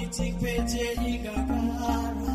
已经被这一个个